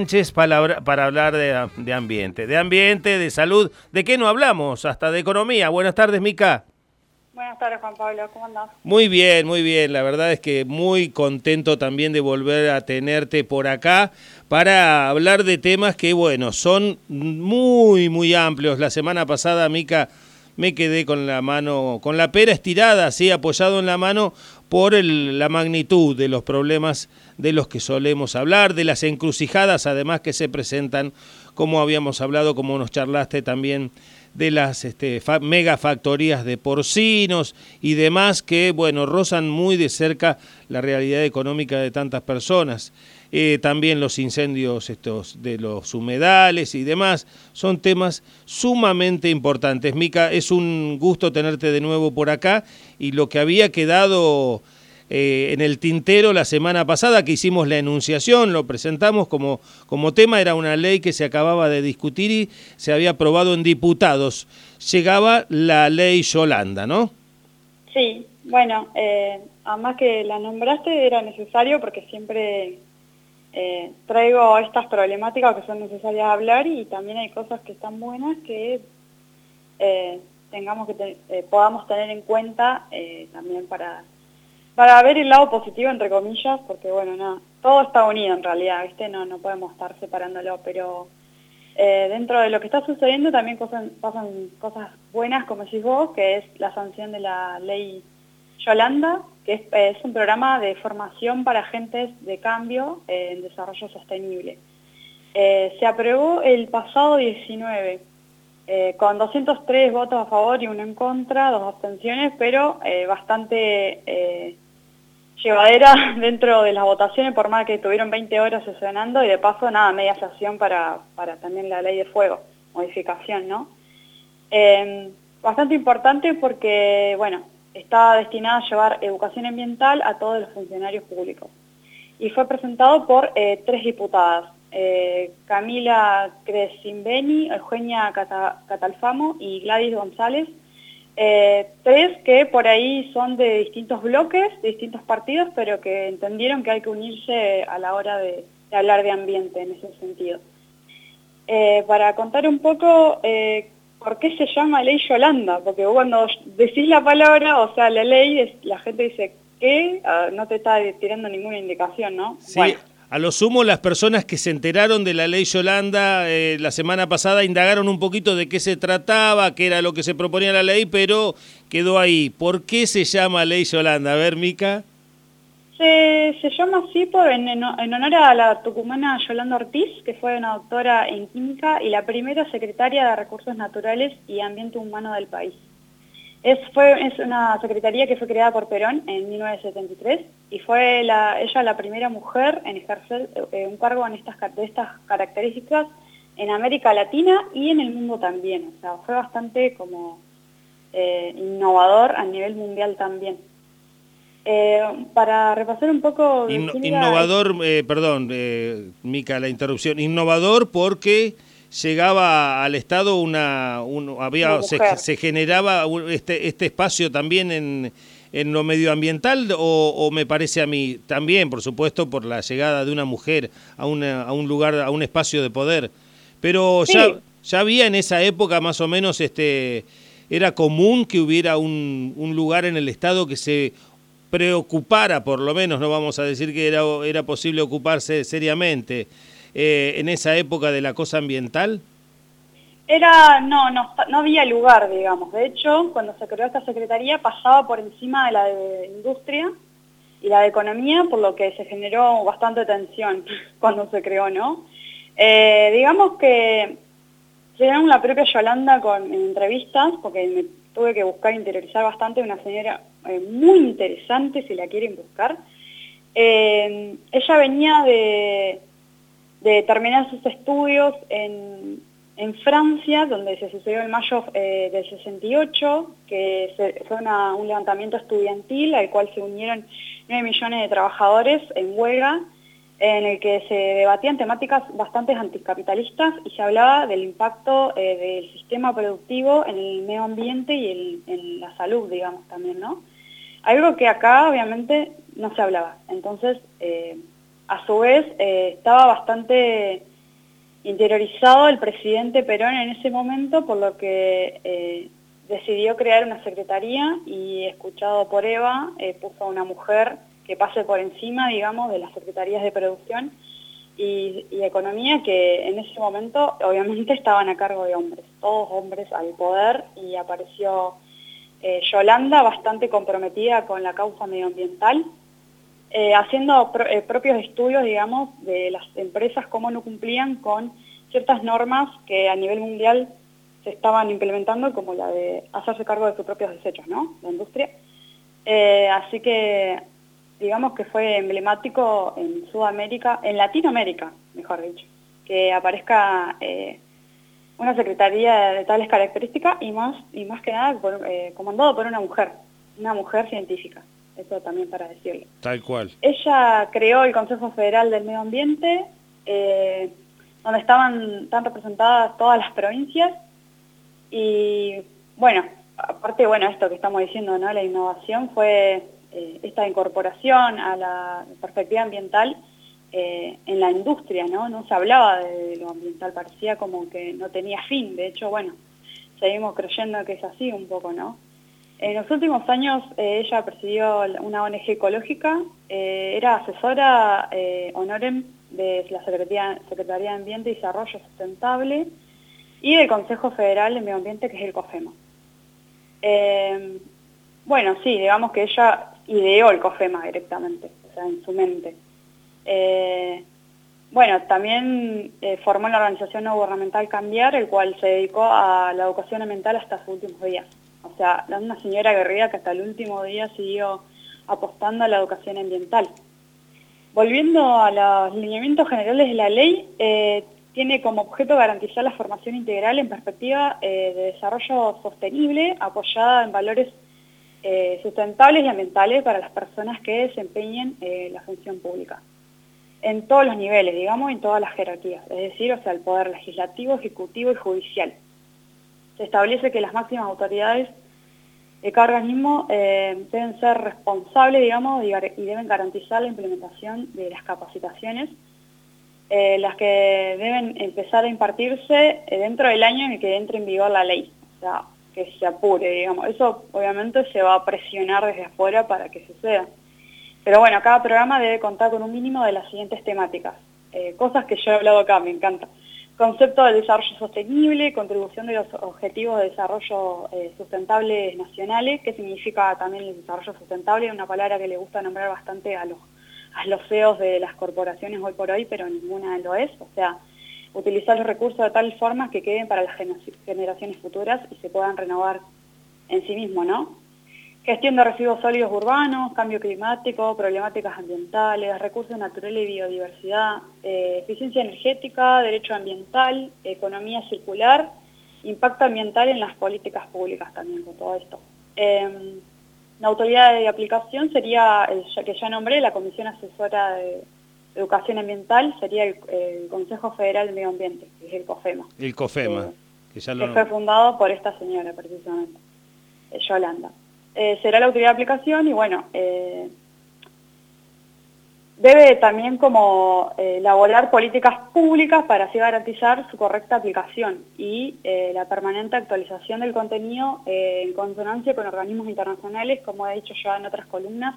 Sánchez para, para hablar de, de, ambiente, de ambiente, de salud. ¿De qué no hablamos? Hasta de economía. Buenas tardes, Mica. Buenas tardes, Juan Pablo. ¿Cómo andás? Muy bien, muy bien. La verdad es que muy contento también de volver a tenerte por acá para hablar de temas que, bueno, son muy, muy amplios. La semana pasada, Mica, me quedé con la mano, con la pera estirada, así apoyado en la mano por el, la magnitud de los problemas de los que solemos hablar, de las encrucijadas además que se presentan, como habíamos hablado, como nos charlaste también de las este, megafactorías de porcinos y demás que, bueno, rozan muy de cerca la realidad económica de tantas personas. Eh, también los incendios estos de los humedales y demás, son temas sumamente importantes. Mica, es un gusto tenerte de nuevo por acá y lo que había quedado eh, en el tintero la semana pasada que hicimos la enunciación, lo presentamos como, como tema, era una ley que se acababa de discutir y se había aprobado en diputados. Llegaba la ley Yolanda, ¿no? Sí, bueno, eh, además que la nombraste era necesario porque siempre eh, traigo estas problemáticas que son necesarias hablar y también hay cosas que están buenas que eh, tengamos que eh, podamos tener en cuenta eh, también para para ver el lado positivo, entre comillas, porque bueno, nada, todo está unido en realidad, ¿viste? No, no podemos estar separándolo, pero eh, dentro de lo que está sucediendo también pasan, cosas buenas, como decís vos, que es la sanción de la ley Yolanda, que es, es un programa de formación para agentes de cambio eh, en desarrollo sostenible. Eh, se aprobó el pasado 19, eh, con 203 votos a favor y uno en contra, dos abstenciones, pero eh, bastante eh, llevadera dentro de las votaciones, por más que tuvieron 20 horas sesionando y de paso nada, media sesión para, para también la ley de fuego, modificación, ¿no? Eh, bastante importante porque, bueno, está destinada a llevar educación ambiental a todos los funcionarios públicos. Y fue presentado por eh, tres diputadas, eh, Camila Crescimbeni, Eugenia Catalfamo y Gladys González, eh, tres que por ahí son de distintos bloques, de distintos partidos, pero que entendieron que hay que unirse a la hora de, de hablar de ambiente en ese sentido. Eh, para contar un poco eh, por qué se llama ley Yolanda, porque cuando decís la palabra, o sea, la ley, es, la gente dice, ¿qué? Uh, no te está tirando ninguna indicación, ¿no? Sí. Bueno. A lo sumo, las personas que se enteraron de la ley Yolanda eh, la semana pasada indagaron un poquito de qué se trataba, qué era lo que se proponía la ley, pero quedó ahí. ¿Por qué se llama ley Yolanda? A ver, Mica. Se, se llama así por, en, en, honor a la tucumana Yolanda Ortiz, que fue una doctora en química y la primera secretaria de Recursos Naturales y Ambiente Humano del país. Es, fue, es una secretaría que fue creada por Perón en 1973 y fue la, ella la primera mujer en ejercer eh, un cargo en estas, de estas características en América Latina y en el mundo también. O sea, fue bastante como eh, innovador a nivel mundial también. Eh, para repasar un poco... In, innovador, eh, perdón, eh, Mica, la interrupción. Innovador porque llegaba al Estado una... Un, había se, se, generaba este, este espacio también en, en lo medioambiental o, o, me parece a mí también, por supuesto, por la llegada de una mujer a, una, a un lugar, a un espacio de poder. Pero sí. ya, ya había en esa época más o menos este era común que hubiera un, un lugar en el Estado que se preocupara, por lo menos, no vamos a decir que era, era posible ocuparse seriamente eh, en esa época de la cosa ambiental? Era, no, no, no había lugar, digamos. De hecho, cuando se creó esta secretaría pasaba por encima de la de industria y la de economía, por lo que se generó bastante tensión cuando se creó, ¿no? Eh, digamos que llegaron la propia Yolanda con en entrevistas, porque me tuve que buscar interiorizar bastante, una señora eh, muy interesante si la quieren buscar. Eh, ella venía de, de, terminar sus estudios en, en, Francia, donde se sucedió en mayo eh, del 68, que se, fue una, un levantamiento estudiantil al cual se unieron 9 millones de trabajadores en huelga, en el que se debatían temáticas bastante anticapitalistas y se hablaba del impacto eh, del sistema productivo en el medio ambiente y el, en la salud, digamos, también, ¿no? Algo que acá, obviamente, no se hablaba. Entonces, eh, a su vez, eh, estaba bastante interiorizado el presidente Perón en ese momento, por lo que eh, decidió crear una secretaría y escuchado por Eva, eh, puso a una mujer que pase por encima, digamos, de las secretarías de producción y, economía que en ese momento obviamente estaban a cargo de hombres, todos hombres al poder y apareció Yolanda bastante comprometida con la causa medioambiental, eh, haciendo eh, propios estudios, digamos, de las empresas cómo no cumplían con ciertas normas que a nivel mundial se estaban implementando, como la de hacerse cargo de sus propios desechos, ¿no? La industria. así que digamos que fue emblemático en Sudamérica, en Latinoamérica, mejor dicho, que aparezca eh, una secretaría de tales características y más, y más que nada eh, comandado por una mujer, una mujer científica, eso también para decirlo. Tal cual. Ella creó el Consejo Federal del Medio Ambiente, eh, donde estaban tan representadas todas las provincias y bueno, aparte, bueno, esto que estamos diciendo, ¿no? La innovación fue eh, esta incorporación a la perspectiva ambiental eh, en la industria, ¿no? No se hablaba de lo ambiental, parecía como que no tenía fin. De hecho, bueno, seguimos creyendo que es así un poco, ¿no? En los últimos años eh, ella presidió una ONG ecológica, era asesora honorem de la Secretaría, Secretaría de Ambiente y Desarrollo Sustentable y del Consejo Federal de Medio Ambiente, que es el COFEMA. bueno, sí, digamos que ella ideó el COFEMA directamente, o sea, en su mente. Eh, bueno, también eh, formó la organización no gubernamental Cambiar, el cual se dedicó a la educación ambiental hasta sus últimos días. O sea, una señora guerrilla que hasta el último día siguió apostando a la educación ambiental. Volviendo a los lineamientos generales de la ley, eh, tiene como objeto garantizar la formación integral en perspectiva de desarrollo sostenible, apoyada en valores eh, sustentables y ambientales para las personas que desempeñen eh, la función pública. En todos los niveles, digamos, en todas las jerarquías, es decir, o sea, el poder legislativo, ejecutivo y judicial. Se establece que las máximas autoridades de cada organismo eh, deben ser responsables, digamos, y, deben garantizar la implementación de las capacitaciones, las que deben empezar a impartirse dentro del año en el que entre en vigor la ley. O sea, que se apure, digamos. Eso obviamente se va a presionar desde afuera para que suceda. Pero bueno, cada programa debe contar con un mínimo de las siguientes temáticas. Eh, cosas que yo he hablado acá, me encanta. Concepto del desarrollo sostenible, contribución de los objetivos de desarrollo eh, sustentable nacionales, que significa también el desarrollo sustentable, una palabra que le gusta nombrar bastante a los, a los CEOs de las corporaciones hoy por hoy, pero ninguna lo es. O sea, utilizar los recursos de tal forma que queden para las generaciones futuras y se puedan renovar en sí mismo, ¿no? Gestión de residuos sólidos urbanos, cambio climático, problemáticas ambientales, recursos naturales y biodiversidad, eh, eficiencia energética, derecho ambiental, economía circular, impacto ambiental en las políticas públicas también con todo esto. Em, la autoridad de aplicación sería, el que ya nombré, la Comisión Asesora de Educación Ambiental sería el, Consejo Federal de Medio Ambiente, que es el COFEMA. El COFEMA, eh, que ya lo... fue fundado por esta señora, precisamente, eh, Yolanda. Eh, será la autoridad de aplicación y bueno, debe también como elaborar políticas públicas para así garantizar su correcta aplicación y la permanente actualización del contenido en consonancia con organismos internacionales, como he dicho ya en otras columnas,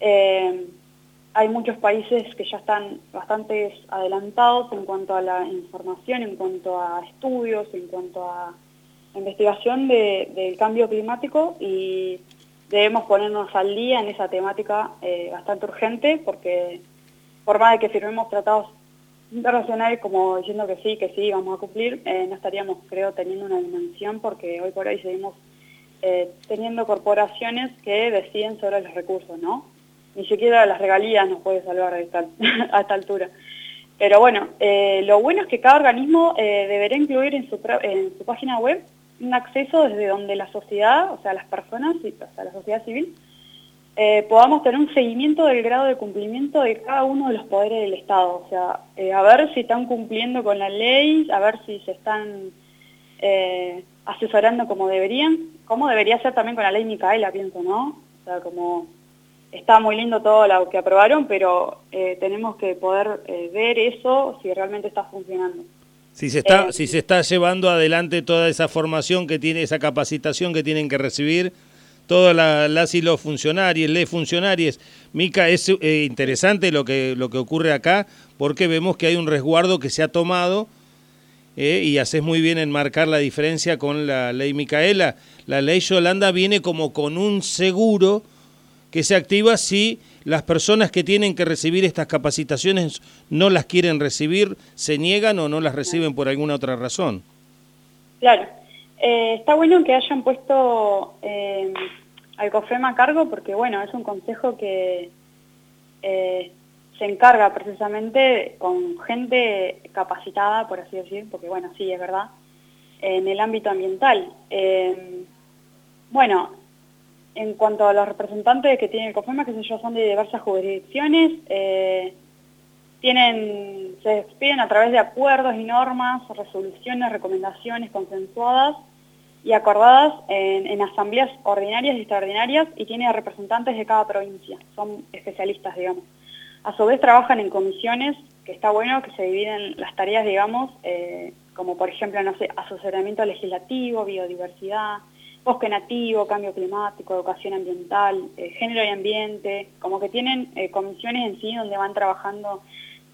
hay muchos países que ya están bastante adelantados en cuanto a la información, en cuanto a estudios, en cuanto a investigación del cambio climático y debemos ponernos al día en esa temática eh, bastante urgente porque por más de que firmemos tratados internacionales como diciendo que sí, que sí, vamos a cumplir, eh, no estaríamos, creo, teniendo una dimensión porque hoy por hoy seguimos eh, teniendo corporaciones que deciden sobre los recursos, ¿no? ni siquiera las regalías nos puede salvar a esta, altura. Pero bueno, eh, lo bueno es que cada organismo deberá incluir en su, en su página web un acceso desde donde la sociedad, o sea, las personas, o sea, la sociedad civil, eh, podamos tener un seguimiento del grado de cumplimiento de cada uno de los poderes del Estado. O sea, a ver si están cumpliendo con la ley, a ver si se están asesorando como deberían, como debería ser también con la ley Micaela, pienso, ¿no? O sea, como está muy lindo todo lo que aprobaron, pero eh, tenemos que poder eh, ver eso si realmente está funcionando. Si se está, si se está llevando adelante toda esa formación que tiene, esa capacitación que tienen que recibir todas las y los funcionarios, les funcionarios. Mica, es interesante lo que, lo que ocurre acá porque vemos que hay un resguardo que se ha tomado eh, y haces muy bien en marcar la diferencia con la ley Micaela. La ley Yolanda viene como con un seguro que se activa si las personas que tienen que recibir estas capacitaciones no las quieren recibir, se niegan o no las reciben por alguna otra razón. Claro. Eh, está bueno que hayan puesto eh, al COFEMA a cargo porque, bueno, es un consejo que se encarga precisamente con gente capacitada, por así decir, porque bueno, sí, es verdad, en el ámbito ambiental. Eh, bueno, en cuanto a los representantes que tiene el COFEMA, que sé yo, son de diversas jurisdicciones, eh, tienen, se despiden a través de acuerdos y normas, resoluciones, recomendaciones consensuadas y acordadas en, en asambleas ordinarias y extraordinarias y tiene representantes de cada provincia, son especialistas, digamos. A su vez trabajan en comisiones, que está bueno que se dividen las tareas, digamos, eh, como por ejemplo, no sé, asesoramiento legislativo, biodiversidad, bosque nativo, cambio climático, educación ambiental, eh, género y ambiente, como que tienen eh, comisiones en sí donde van trabajando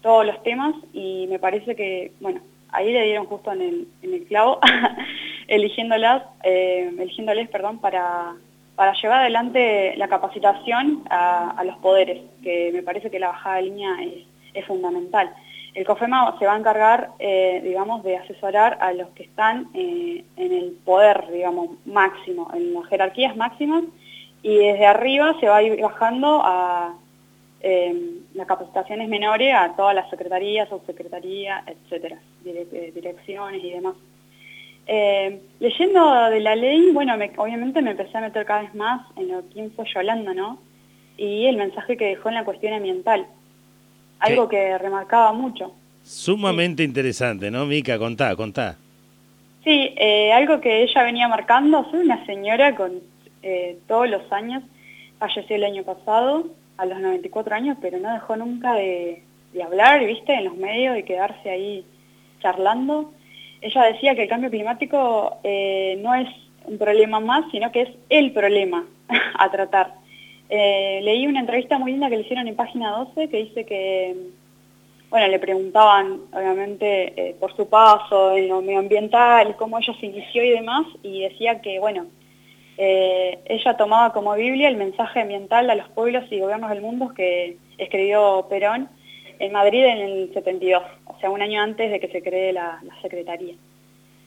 todos los temas y me parece que, bueno, ahí le dieron justo en el, en el clavo, eligiéndolas, eligiéndoles, perdón, para para llevar adelante la capacitación a, los poderes, que me parece que la bajada de línea es, fundamental. El COFEMA se va a encargar, eh, digamos, de asesorar a los que están eh, en el poder, digamos, máximo, en las jerarquías máximas, y desde arriba se va a ir bajando a eh, las capacitaciones menores a todas las secretarías, subsecretarías, etcétera, direcciones y demás. Eh, leyendo de la ley, bueno, obviamente me empecé a meter cada vez más en lo que fue Yolanda, ¿no? Y el mensaje que dejó en la cuestión ambiental. Algo que remarcaba mucho. Sumamente interesante, ¿no, Mica? Contá, contá. Sí, eh, algo que ella venía marcando, soy una señora con eh, todos los años, falleció el año pasado, a los 94 años, pero no dejó nunca de, de hablar, ¿viste? En los medios, de quedarse ahí charlando ella decía que el cambio climático eh, no es un problema más, sino que es el problema a tratar. Eh, leí una entrevista muy linda que le hicieron en página 12 que dice que, bueno, le preguntaban obviamente eh, por su paso en lo medioambiental, cómo ella se inició y demás, y decía que, bueno, ella tomaba como Biblia el mensaje ambiental a los pueblos y gobiernos del mundo que escribió Perón en Madrid en el 72 sea, un año antes de que se cree la, Secretaría.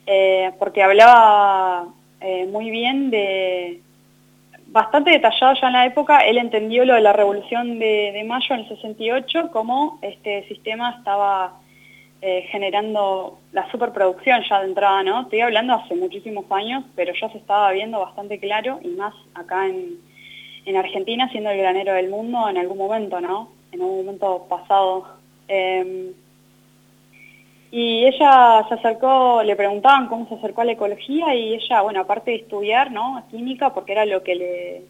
Eh, porque hablaba eh, muy bien de, bastante detallado ya en la época, él entendió lo de la Revolución de, Mayo en el 68, cómo este sistema estaba eh, generando la superproducción ya de entrada, ¿no? Estoy hablando hace muchísimos años, pero ya se estaba viendo bastante claro, y más acá en, en Argentina, siendo el granero del mundo en algún momento, ¿no? En un momento pasado. Y ella se acercó, le preguntaban cómo se acercó a la ecología y ella, bueno, aparte de estudiar, ¿no? Química, porque era lo que, le,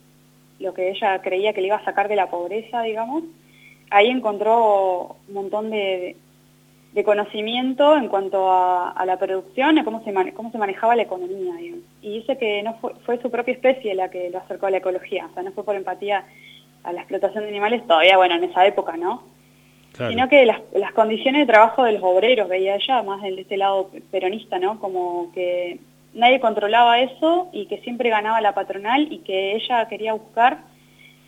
lo que ella creía que le iba a sacar de la pobreza, digamos, ahí encontró un montón de, conocimiento en cuanto a, la producción y cómo se, cómo se manejaba la economía, digamos. Y dice que no fue, fue su propia especie la que lo acercó a la ecología, o sea, no fue por empatía a la explotación de animales, todavía, bueno, en esa época, ¿no? Sino que las, las, condiciones de trabajo de los obreros, veía ella, más de este lado peronista, ¿no? Como que nadie controlaba eso y que siempre ganaba la patronal y que ella quería buscar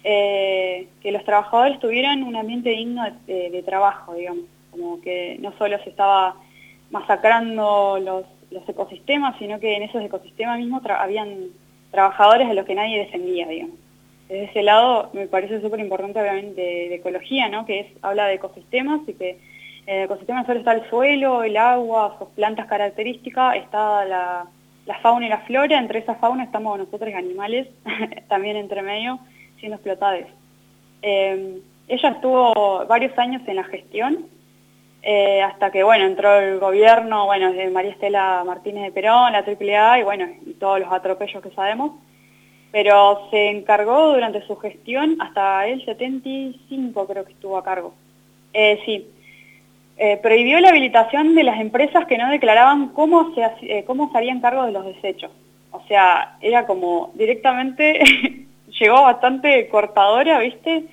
eh, que los trabajadores tuvieran un ambiente digno de, trabajo, digamos, como que no solo se estaba masacrando los, los ecosistemas, sino que en esos ecosistemas mismos habían trabajadores a los que nadie defendía, digamos desde ese lado me parece súper importante obviamente de, ecología, ¿no? que es, habla de ecosistemas y que en el ecosistema solo está el suelo, el agua, sus plantas características, está la, fauna y la flora, entre esa fauna estamos nosotros animales, también entre medio, siendo explotados. Eh, ella estuvo varios años en la gestión, eh, hasta que, bueno, entró el gobierno, bueno, de María Estela Martínez de Perón, la AAA y, bueno, y todos los atropellos que sabemos. Pero se encargó durante su gestión hasta el 75 creo que estuvo a cargo. Eh, sí, eh, prohibió la habilitación de las empresas que no declaraban cómo se, eh, cómo se harían cargo de los desechos. O sea, era como directamente, llegó bastante cortadora, ¿viste?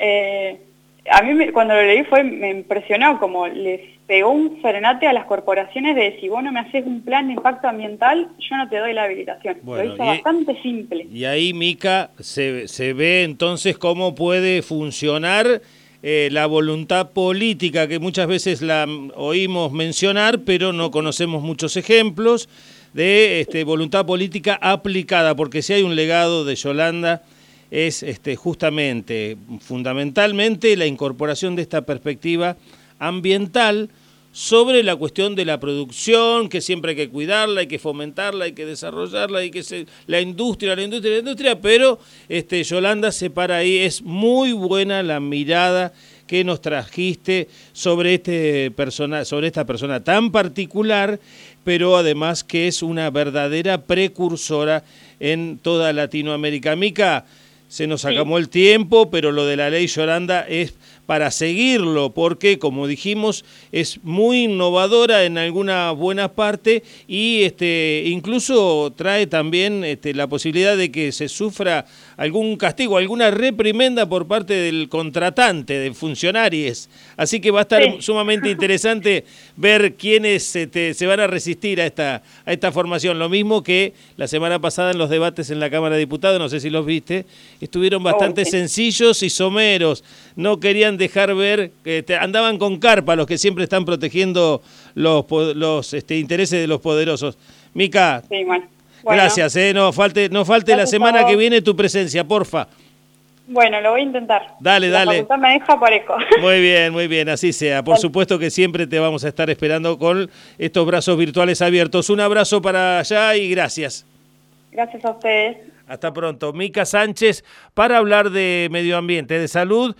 Eh, a mí cuando lo leí fue, me impresionó como les pegó un frenate a las corporaciones de si vos no me haces un plan de impacto ambiental, yo no te doy la habilitación. lo hizo bastante simple. Y ahí, Mica, se, se ve entonces cómo puede funcionar eh, la voluntad política que muchas veces la oímos mencionar, pero no conocemos muchos ejemplos de este, voluntad política aplicada, porque si hay un legado de Yolanda es este, justamente, fundamentalmente, la incorporación de esta perspectiva ambiental sobre la cuestión de la producción, que siempre hay que cuidarla, hay que fomentarla, hay que desarrollarla, hay que ser la industria, la industria, la industria, pero este, Yolanda se para ahí, es muy buena la mirada que nos trajiste sobre, este persona, sobre esta persona tan particular, pero además que es una verdadera precursora en toda Latinoamérica. Mica, se nos acabó el tiempo, pero lo de la ley Yolanda es para seguirlo, porque como dijimos, es muy innovadora en alguna buena parte y este, incluso trae también este, la posibilidad de que se sufra algún castigo, alguna reprimenda por parte del contratante, de funcionarios. Así que va a estar sumamente interesante ver quiénes este, se van a resistir a esta, a esta formación. Lo mismo que la semana pasada en los debates en la Cámara de Diputados, no sé si los viste, estuvieron bastante sencillos y someros. No querían dejar ver, que andaban con carpa los que siempre están protegiendo los, los este, intereses de los poderosos. Mica, gracias, eh, no falte, no falte la semana que viene tu presencia, porfa. Bueno, lo voy a intentar. Dale, la dale. me deja eco. Muy bien, muy bien, así sea. Por supuesto que siempre te vamos a estar esperando con estos brazos virtuales abiertos. Un abrazo para allá y gracias. Gracias a ustedes. Hasta pronto. Mica Sánchez para hablar de medio ambiente, de salud